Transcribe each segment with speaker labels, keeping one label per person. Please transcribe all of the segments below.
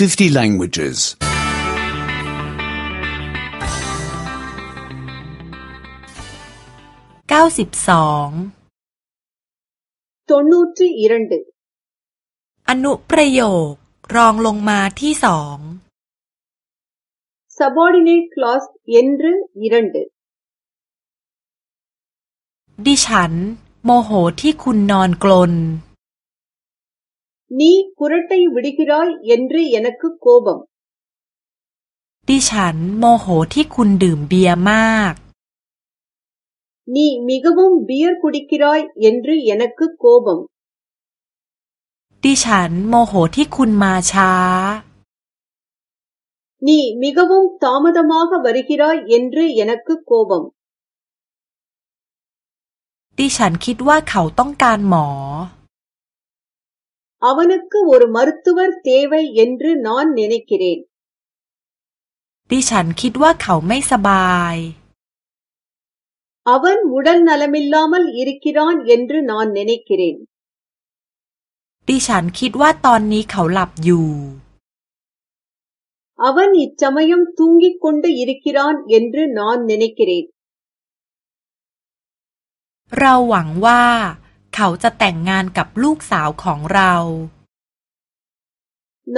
Speaker 1: 50 languages.
Speaker 2: ตนูทีอีรันเดอนุประโยครองลงมาที่สอง subordinate clause เอ็นรอีรันเด
Speaker 1: ดิฉัน โมโหที่คุณนอนกลน
Speaker 2: நீ குரட்டை விடுகிறாய் என்று எனக்கு கோபம்
Speaker 1: ดิฉันโมโหที่คุณดื่มเบียร์มาก
Speaker 2: நீ மிகவும் பீர் குடிக்கிறாய் என்று எனக்கு
Speaker 1: கோபம் ดิฉันโมโหที่คุณมาช้า
Speaker 2: நீ மிகவும் தாமதமாக வருகிறாய் என்று எனக்கு கோபம்
Speaker 1: ดิฉันคิดว่าเขาต้อง
Speaker 2: การหมอ அவனுக்கு ஒரு மருத்துவர் தேவை என்று நான் நினைக்கிறேன்
Speaker 1: ดิฉันคิดว่าเขาไม่สบาย
Speaker 2: அவன் உடல் நலமில்லாமல் இருக்கிறான் என்று நான் நினைக்கிறேன்
Speaker 1: ดิฉันคิดว่าตอนนี้เขาหลับอยู่
Speaker 2: அவன் இச்சமயம் தூங்கிக் கொண்டு இருக்கிறான் என்று நான் நினைக்கிறேன்
Speaker 1: เราหวังว่าเขาจะแต่งงานกับลูกสาวของเรา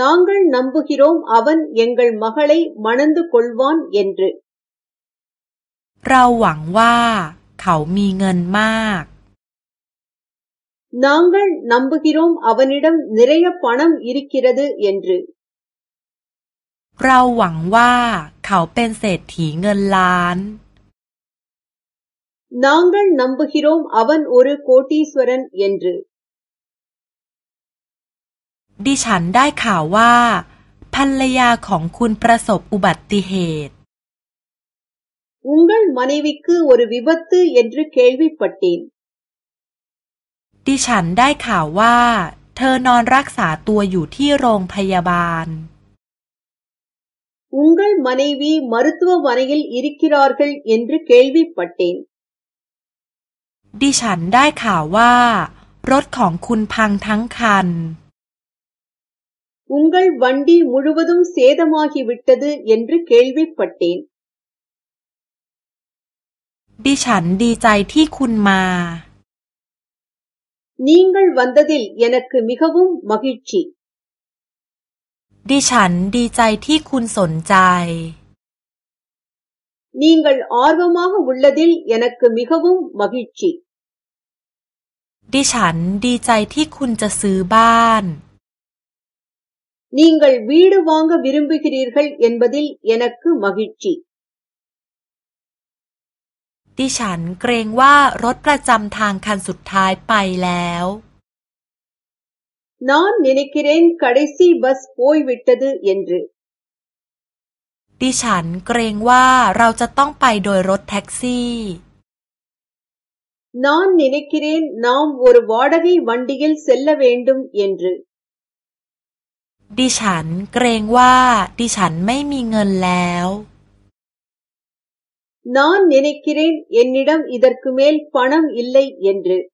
Speaker 1: நாங்கள்
Speaker 2: நம்புகிறோம் அவன் எங்கள் மகளை மணந்து கொள்வான் என்று
Speaker 1: เราหวังว่าเขามีเงินมาก
Speaker 2: நாங்கள் நம்புகிறோம் அவனிடம் நிறைய பணம் இருக்கிறது என்று
Speaker 1: เราหวังว่าเขาเป็นเศรษฐีเงินล้าน
Speaker 2: நாங்கள் நம்புகிறோம் அவன் ஒரு கோட்டீஸ்வரன் என்று
Speaker 1: ดิฉันได้ข่าวว่าภรรยาของคุณประสบอุบัติเหตุ
Speaker 2: உங்கள் மனைவிக்கு ஒரு விபத்து என்று கேள்விப்பட்டேன்
Speaker 1: ดิฉันได้ข่าวว่า เธอ นอนรักษาตัวอยู่ที่โรงพยาบาล
Speaker 2: உங்கள் மனைவி மருத்துவமனையில் இருக்கிறார்கள் என்று கேள்விப்பட்டேன்
Speaker 1: ดิฉันได้ข่าวว่า รถของคุณพังทั้งคันุงกัลวันดี
Speaker 2: มุดวดุมเสดมาคีวิตตดยนรเกลวิปัตเตน
Speaker 1: ดิฉันดีใจที่คุณมา
Speaker 2: นิ่งกัลวันดิลยันักมิขบุมมากิชี
Speaker 1: ดิฉันดีใจที่คุณสนใจ
Speaker 2: நீங்கள் ஆர்வமாக உள்ளதில் எனக்கு மிகவும் மகிழ்ச்சி
Speaker 1: ดิฉันดีใจที่คุณจะซื้อบ้าน நீங்கள்
Speaker 2: வீடு வாங்க விரும்புகிறீர்கள் என்பதில் எனக்கு மகிழ்ச்சி
Speaker 1: ดิฉันเกรงว่ารถประจำทางคันสุดท้ายไปแล้ว
Speaker 2: நான் நினைக்கிறேன் கடைசி பஸ் போய்விட்டது என்று
Speaker 1: ดิฉันเกรงว่าเราจะต้องไปโด
Speaker 2: ยรถแท็กซี่นอนนินิกรีนน้อมวร์วอดกีวันดิกิลเซลล์เวนดุมเอนร
Speaker 1: ดิฉันเกรงว่าดิฉันไม่มีเงินแล้วน
Speaker 2: อนนินิกรินเอ็นนิดัมอิดร์คุเมลฟานัมอิลเลย์เอนรี